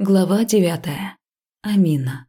Глава девятая. Амина.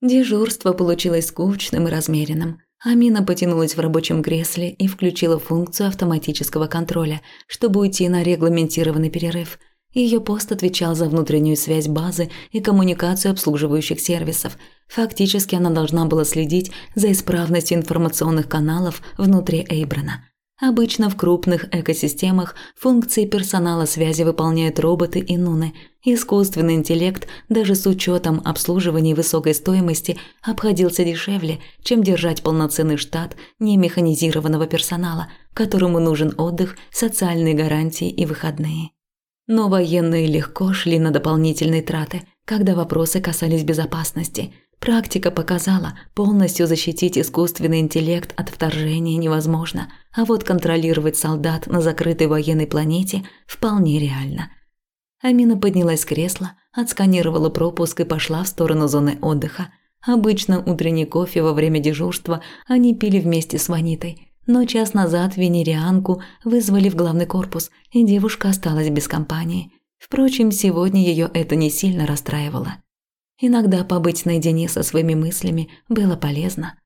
Дежурство получилось скучным и размеренным. Амина потянулась в рабочем кресле и включила функцию автоматического контроля, чтобы уйти на регламентированный перерыв. Ее пост отвечал за внутреннюю связь базы и коммуникацию обслуживающих сервисов. Фактически она должна была следить за исправностью информационных каналов внутри Эйбрана. Обычно в крупных экосистемах функции персонала связи выполняют роботы и нуны. Искусственный интеллект, даже с учетом обслуживания высокой стоимости, обходился дешевле, чем держать полноценный штат немеханизированного персонала, которому нужен отдых, социальные гарантии и выходные. Но военные легко шли на дополнительные траты, когда вопросы касались безопасности – Практика показала, полностью защитить искусственный интеллект от вторжения невозможно, а вот контролировать солдат на закрытой военной планете вполне реально. Амина поднялась с кресла, отсканировала пропуск и пошла в сторону зоны отдыха. Обычно утренний кофе во время дежурства они пили вместе с Ванитой, но час назад венерианку вызвали в главный корпус, и девушка осталась без компании. Впрочем, сегодня ее это не сильно расстраивало. Иногда побыть наедине со своими мыслями было полезно.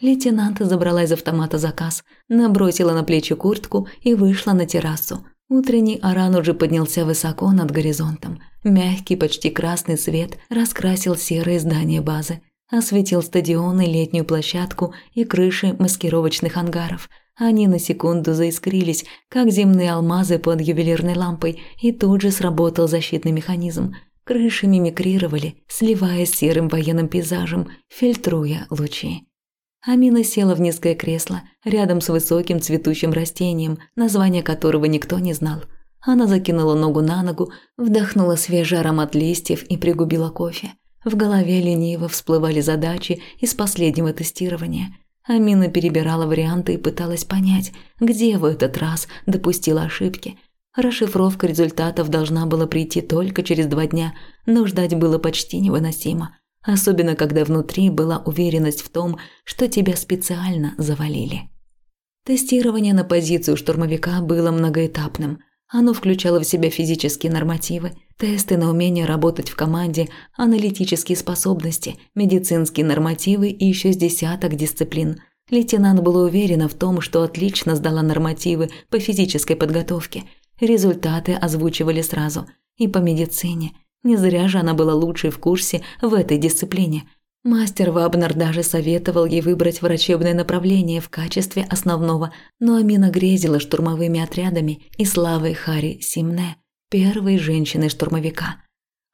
Лейтенант забрала из автомата заказ, набросила на плечи куртку и вышла на террасу. Утренний аран уже поднялся высоко над горизонтом. Мягкий, почти красный свет раскрасил серые здания базы, осветил стадион и летнюю площадку и крыши маскировочных ангаров. Они на секунду заискрились, как земные алмазы под ювелирной лампой, и тут же сработал защитный механизм – Крыши мимикрировали, сливаясь серым военным пейзажем, фильтруя лучи. Амина села в низкое кресло, рядом с высоким цветущим растением, название которого никто не знал. Она закинула ногу на ногу, вдохнула свежий аромат листьев и пригубила кофе. В голове лениво всплывали задачи из последнего тестирования. Амина перебирала варианты и пыталась понять, где в этот раз допустила ошибки – Расшифровка результатов должна была прийти только через два дня, но ждать было почти невыносимо. Особенно, когда внутри была уверенность в том, что тебя специально завалили. Тестирование на позицию штурмовика было многоэтапным. Оно включало в себя физические нормативы, тесты на умение работать в команде, аналитические способности, медицинские нормативы и еще с десяток дисциплин. Лейтенант была уверена в том, что отлично сдала нормативы по физической подготовке – Результаты озвучивали сразу. И по медицине. Не зря же она была лучшей в курсе в этой дисциплине. Мастер Вабнер даже советовал ей выбрать врачебное направление в качестве основного, но Амина грезила штурмовыми отрядами и славой Хари Симне, первой женщины-штурмовика.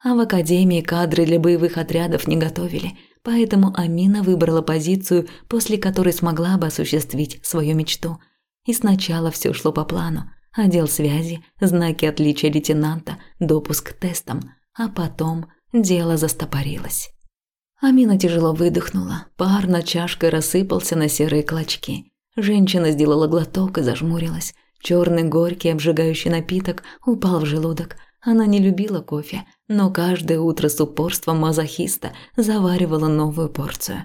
А в академии кадры для боевых отрядов не готовили, поэтому Амина выбрала позицию, после которой смогла бы осуществить свою мечту. И сначала все шло по плану отдел связи, знаки отличия лейтенанта, допуск к тестам, а потом дело застопорилось. Амина тяжело выдохнула, пар над чашкой рассыпался на серые клочки. Женщина сделала глоток и зажмурилась. Черный горький обжигающий напиток упал в желудок. Она не любила кофе, но каждое утро с упорством мазохиста заваривала новую порцию.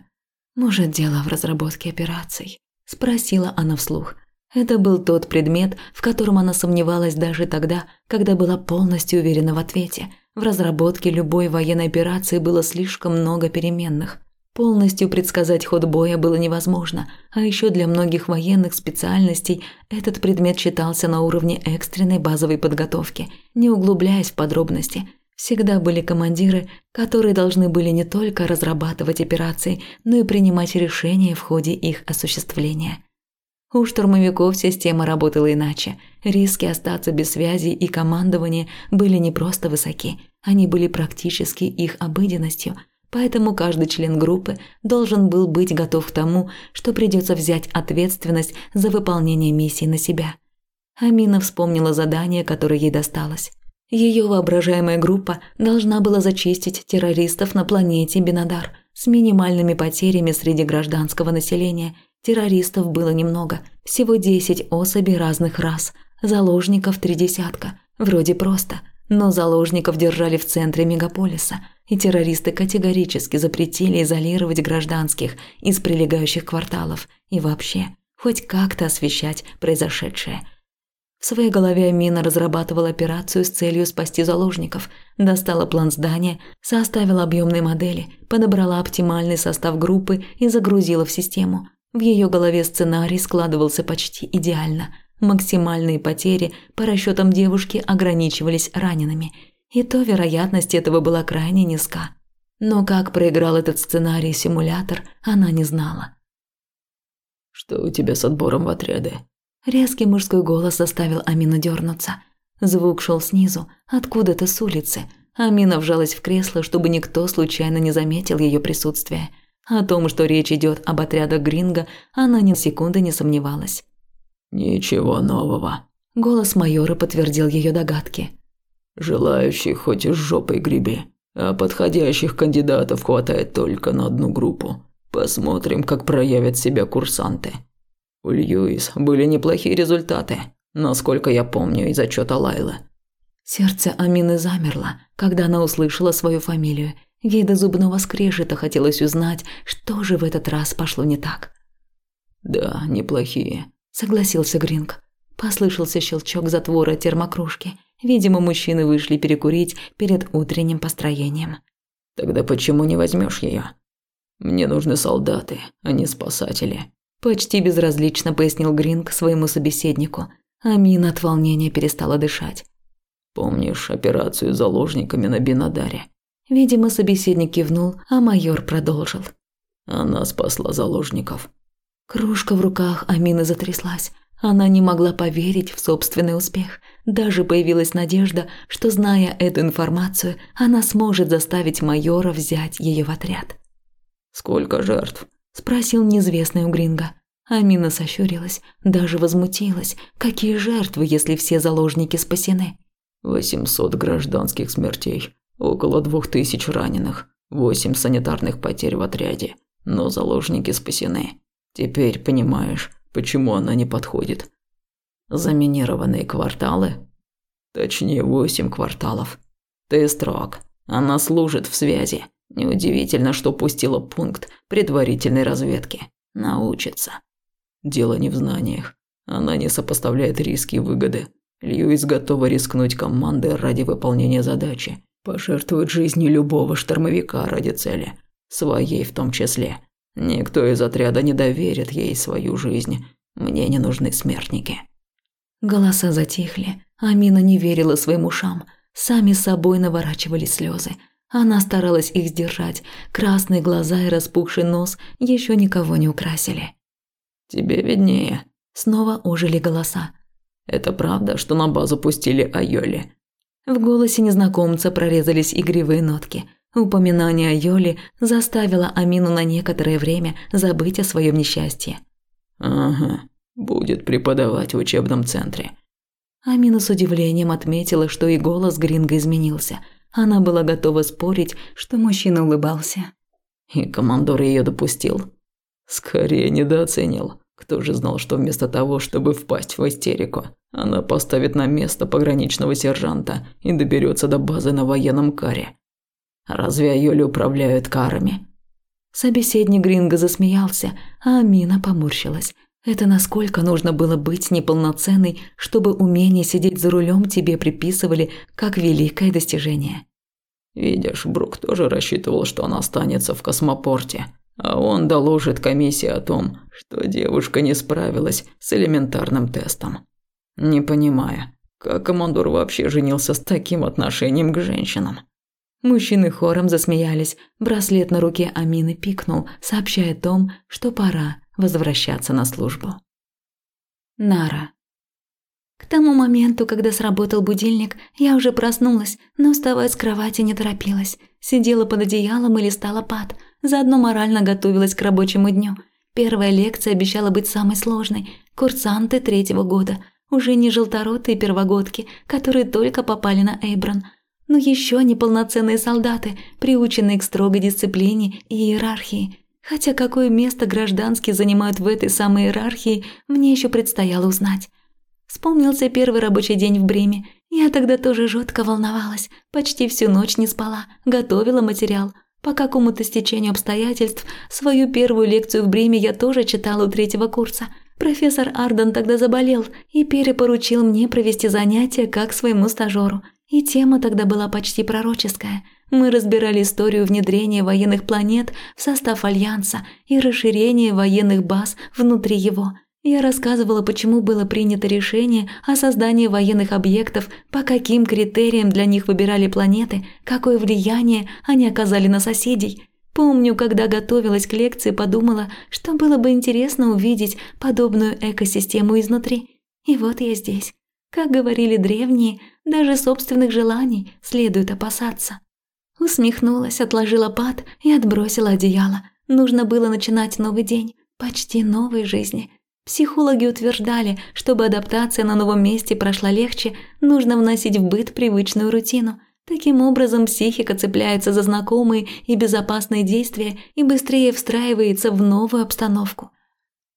«Может, дело в разработке операций?» – спросила она вслух. Это был тот предмет, в котором она сомневалась даже тогда, когда была полностью уверена в ответе. В разработке любой военной операции было слишком много переменных. Полностью предсказать ход боя было невозможно, а еще для многих военных специальностей этот предмет считался на уровне экстренной базовой подготовки, не углубляясь в подробности. Всегда были командиры, которые должны были не только разрабатывать операции, но и принимать решения в ходе их осуществления. У штурмовиков система работала иначе. Риски остаться без связи и командования были не просто высоки, они были практически их обыденностью, поэтому каждый член группы должен был быть готов к тому, что придется взять ответственность за выполнение миссии на себя. Амина вспомнила задание, которое ей досталось. Ее воображаемая группа должна была зачистить террористов на планете Бинадар с минимальными потерями среди гражданского населения – Террористов было немного, всего десять особей разных рас, заложников три десятка. Вроде просто, но заложников держали в центре мегаполиса, и террористы категорически запретили изолировать гражданских из прилегающих кварталов и вообще хоть как-то освещать произошедшее. В своей голове Амина разрабатывала операцию с целью спасти заложников, достала план здания, составила объемные модели, подобрала оптимальный состав группы и загрузила в систему. В ее голове сценарий складывался почти идеально. Максимальные потери по расчетам девушки ограничивались ранеными, и то вероятность этого была крайне низка. Но как проиграл этот сценарий симулятор, она не знала. «Что у тебя с отбором в отряды?» Резкий мужской голос заставил Амину дернуться. Звук шел снизу, откуда-то с улицы. Амина вжалась в кресло, чтобы никто случайно не заметил ее присутствие. О том, что речь идет об отрядах Гринга, она ни секунды не сомневалась. «Ничего нового», – голос майора подтвердил ее догадки. «Желающих хоть из жопой греби, а подходящих кандидатов хватает только на одну группу. Посмотрим, как проявят себя курсанты». У Льюис были неплохие результаты, насколько я помню из отчета Лайлы. Сердце Амины замерло, когда она услышала свою фамилию. Ей до зубного скрежета хотелось узнать, что же в этот раз пошло не так. «Да, неплохие», – согласился Гринг. Послышался щелчок затвора термокружки. Видимо, мужчины вышли перекурить перед утренним построением. «Тогда почему не возьмешь ее? Мне нужны солдаты, а не спасатели. Почти безразлично пояснил Гринг своему собеседнику. Амина от волнения перестала дышать. «Помнишь операцию с заложниками на Бинадаре?» Видимо, собеседник кивнул, а майор продолжил. «Она спасла заложников». Кружка в руках Амины затряслась. Она не могла поверить в собственный успех. Даже появилась надежда, что, зная эту информацию, она сможет заставить майора взять ее в отряд. «Сколько жертв?» Спросил неизвестный у Гринга. Амина сощурилась, даже возмутилась. Какие жертвы, если все заложники спасены? «Восемьсот гражданских смертей, около двух тысяч раненых, восемь санитарных потерь в отряде, но заложники спасены. Теперь понимаешь, почему она не подходит. Заминированные кварталы? Точнее, восемь кварталов. Ты строг. Она служит в связи. Неудивительно, что пустила пункт предварительной разведки. Научится. Дело не в знаниях. Она не сопоставляет риски и выгоды. Льюис готова рискнуть командой ради выполнения задачи. Пожертвует жизнью любого штормовика ради цели. Своей в том числе. Никто из отряда не доверит ей свою жизнь. Мне не нужны смертники. Голоса затихли. Амина не верила своим ушам. Сами собой наворачивались слезы. Она старалась их сдержать. Красные глаза и распухший нос еще никого не украсили. «Тебе виднее». Снова ожили голоса. «Это правда, что на базу пустили Айоли?» В голосе незнакомца прорезались игривые нотки. Упоминание о Йоле заставило Амину на некоторое время забыть о своем несчастье. «Ага, будет преподавать в учебном центре». Амина с удивлением отметила, что и голос Гринга изменился – она была готова спорить, что мужчина улыбался. И командор ее допустил. Скорее недооценил. Кто же знал, что вместо того, чтобы впасть в истерику, она поставит на место пограничного сержанта и доберется до базы на военном каре. Разве Айоли управляют карами? Собеседник Гринго засмеялся, а Амина поморщилась. Это насколько нужно было быть неполноценной, чтобы умение сидеть за рулем тебе приписывали как великое достижение. Видишь, Брук тоже рассчитывал, что она останется в космопорте, а он доложит комиссии о том, что девушка не справилась с элементарным тестом. Не понимаю, как командор вообще женился с таким отношением к женщинам. Мужчины хором засмеялись. Браслет на руке Амины пикнул, сообщая о том, что пора возвращаться на службу. Нара. К тому моменту, когда сработал будильник, я уже проснулась, но вставать с кровати не торопилась. Сидела под одеялом и листала пад, заодно морально готовилась к рабочему дню. Первая лекция обещала быть самой сложной. Курсанты третьего года, уже не желторотые первогодки, которые только попали на Эйбран, но еще не полноценные солдаты, приученные к строгой дисциплине и иерархии – Хотя какое место гражданские занимают в этой самой иерархии, мне еще предстояло узнать. Вспомнился первый рабочий день в Бреме. Я тогда тоже жутко волновалась, почти всю ночь не спала, готовила материал. По какому-то стечению обстоятельств свою первую лекцию в Бреме я тоже читала у третьего курса. Профессор Арден тогда заболел и перепоручил мне провести занятия как своему стажеру. И тема тогда была почти пророческая. Мы разбирали историю внедрения военных планет в состав Альянса и расширения военных баз внутри его. Я рассказывала, почему было принято решение о создании военных объектов, по каким критериям для них выбирали планеты, какое влияние они оказали на соседей – Помню, когда готовилась к лекции, подумала, что было бы интересно увидеть подобную экосистему изнутри. И вот я здесь. Как говорили древние, даже собственных желаний следует опасаться. Усмехнулась, отложила пад и отбросила одеяло. Нужно было начинать новый день, почти новой жизни. Психологи утверждали, чтобы адаптация на новом месте прошла легче, нужно вносить в быт привычную рутину – Таким образом, психика цепляется за знакомые и безопасные действия и быстрее встраивается в новую обстановку.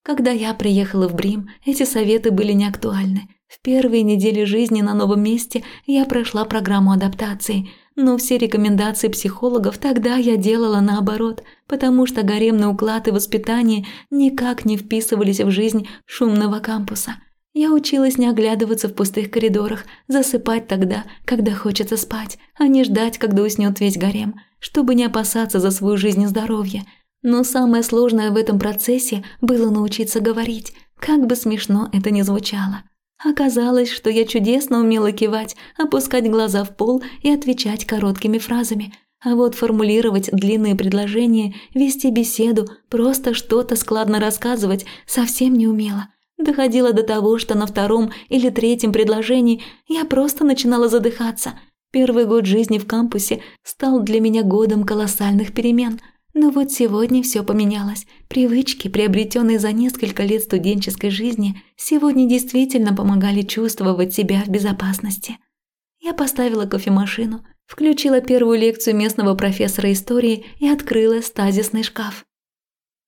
Когда я приехала в Брим, эти советы были неактуальны. В первые недели жизни на новом месте я прошла программу адаптации, но все рекомендации психологов тогда я делала наоборот, потому что гаремный уклад и воспитание никак не вписывались в жизнь шумного кампуса – я училась не оглядываться в пустых коридорах, засыпать тогда, когда хочется спать, а не ждать, когда уснет весь гарем, чтобы не опасаться за свою жизнь и здоровье. Но самое сложное в этом процессе было научиться говорить, как бы смешно это ни звучало. Оказалось, что я чудесно умела кивать, опускать глаза в пол и отвечать короткими фразами. А вот формулировать длинные предложения, вести беседу, просто что-то складно рассказывать совсем не умела – Доходило до того, что на втором или третьем предложении я просто начинала задыхаться. Первый год жизни в кампусе стал для меня годом колоссальных перемен. Но вот сегодня все поменялось. Привычки, приобретенные за несколько лет студенческой жизни, сегодня действительно помогали чувствовать себя в безопасности. Я поставила кофемашину, включила первую лекцию местного профессора истории и открыла стазисный шкаф.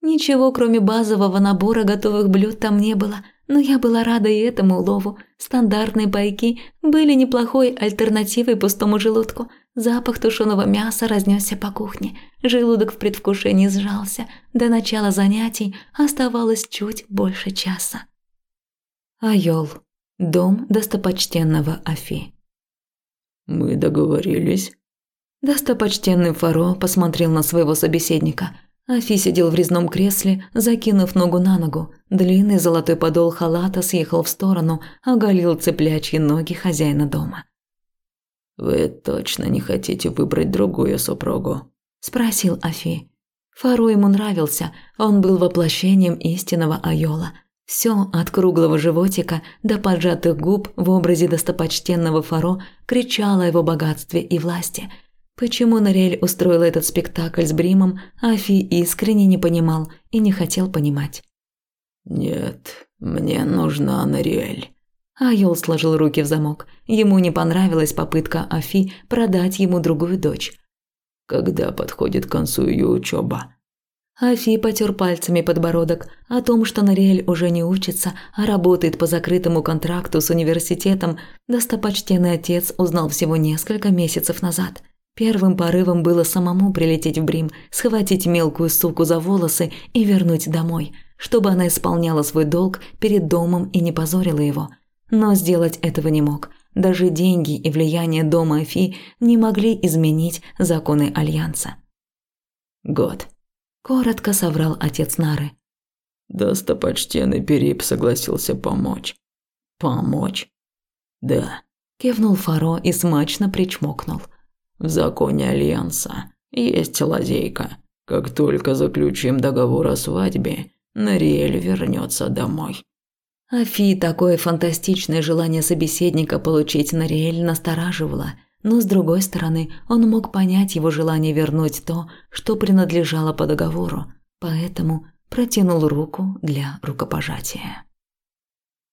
Ничего, кроме базового набора готовых блюд там не было, но я была рада и этому улову. Стандартные пайки были неплохой альтернативой пустому желудку. Запах тушеного мяса разнесся по кухне. Желудок в предвкушении сжался. До начала занятий оставалось чуть больше часа. Айол. Дом достопочтенного Афи. «Мы договорились?» Достопочтенный Фаро посмотрел на своего собеседника – Афи сидел в резном кресле, закинув ногу на ногу. Длинный золотой подол халата съехал в сторону, оголил цеплячьи ноги хозяина дома. «Вы точно не хотите выбрать другую супругу?» – спросил Афи. Фару ему нравился, он был воплощением истинного Айола. Все от круглого животика до поджатых губ в образе достопочтенного Фаро кричало о его богатстве и власти – Почему Нориэль устроила этот спектакль с Бримом, Афи искренне не понимал и не хотел понимать. «Нет, мне нужна Нориэль». Айол сложил руки в замок. Ему не понравилась попытка Афи продать ему другую дочь. «Когда подходит к концу ее учеба?» Афи потер пальцами подбородок. О том, что Нориэль уже не учится, а работает по закрытому контракту с университетом, достопочтенный отец узнал всего несколько месяцев назад – Первым порывом было самому прилететь в Брим, схватить мелкую суку за волосы и вернуть домой, чтобы она исполняла свой долг перед домом и не позорила его. Но сделать этого не мог. Даже деньги и влияние дома Афи не могли изменить законы Альянса. «Год», – коротко соврал отец Нары. Достопочтенный Перип согласился помочь. «Помочь?» «Да», – кивнул Фаро и смачно причмокнул. В законе Альянса есть лазейка. Как только заключим договор о свадьбе, Нариэль вернется домой. Афи такое фантастичное желание собеседника получить Нариэль настораживало, но с другой стороны, он мог понять его желание вернуть то, что принадлежало по договору, поэтому протянул руку для рукопожатия.